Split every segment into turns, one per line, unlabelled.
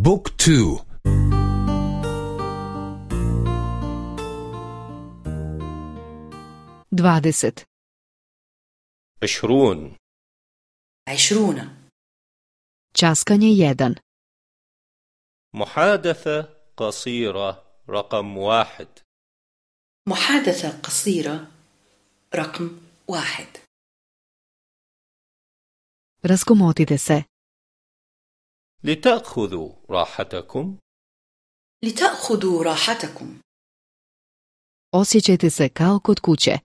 بوك تو.
dvadeset
عشرون.
عشرون.
časkanje jedan
محادثة قصيرة رقم واحد.
محادثة قصيرة رقم واحد.
raskomotite se
لتأخذوا راحتكم.
لتأخذوا راحتكم.
Osjećajte se kao kod kuće.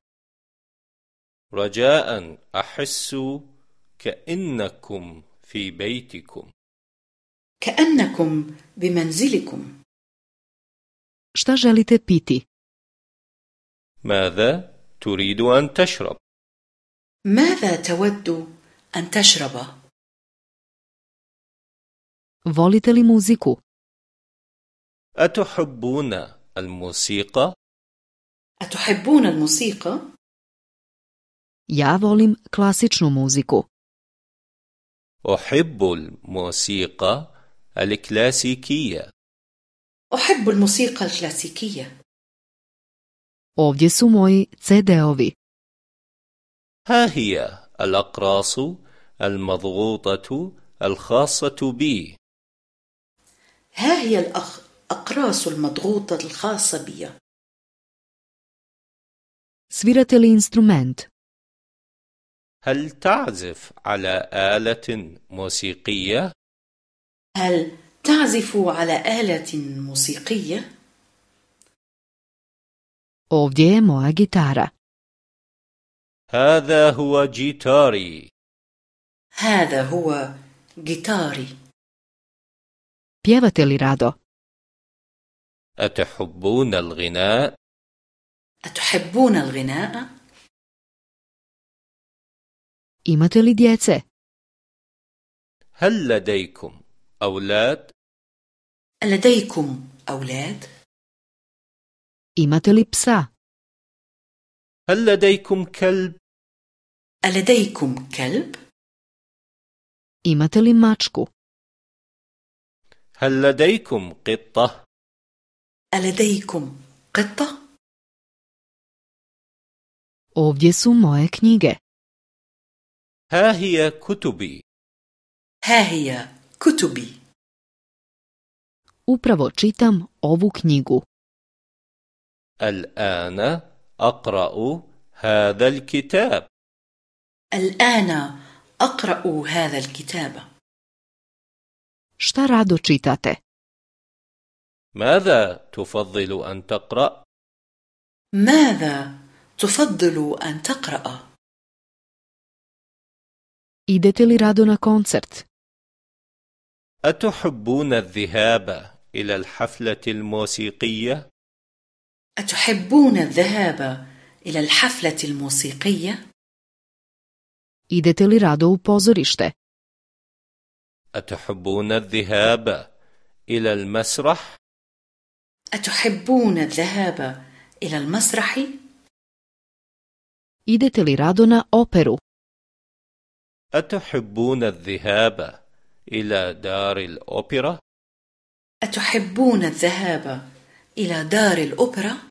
رجاء أحس كأنكم في بيتكم.
كأنكم بمنزلكم.
Šta želite piti?
ماذا تريد أن تشرب؟
ماذا تود أن تشرب؟
Volite li muziku?
أتحبون الموسيقى؟
أتحبون الموسيقى؟
ja volim klasičnu muziku.
أحب الموسيقى الكلاسيكية.
أحب الموسيقى الكلاسيكية.
Ovdje su moji CD-ovi
ها هي الأقراص المضغوطة الخاصة بي.
ها هي الأقراص المضغوطة الخاصة بي
svirate li instrument
هل تعزف على آلة موسيقية؟
هل تعزف على آلة موسيقية؟
ovdje je moja gitara
هذا هو جيتاري.
هذا هو جيتاري.
Pjevate li rado
أتحبون الغناء؟
أتحبون الغناء؟
imate li djece
هل لديكم أولاد؟
لديكم أولاد؟
imate li psa
هل لديكم كلب؟
ألديكم كلب؟
imate li mačku
هل لديكم قطة؟
ألديكم قطة؟
ovdje su moje knjige.
ها هي كتبي.
ها هي كتبي.
Upravo čitam ovu knjigu.
الآن أقرأ هذا الكتاب.
الآن أقرأ هذا الكتاب.
Šta rado čitate
ماذا تفضل أن تقرأ؟
ماذا تفضل أن تقرأ؟
idete li rado na koncert
أتحبون الذهاب إلى الحفلة الموسيقية؟
أتحبون الذهاب إلى الحفلة الموسيقية؟
idete li rado u pozorište
أتحبون الذهاب إلى المسرح؟
أتحبون الذهاب إلى المسرح؟
idete li rado na operu
أتحبون الذهاب إلى دار الأوبرا؟
أتحبون الذهاب إلى دار الأوبرا؟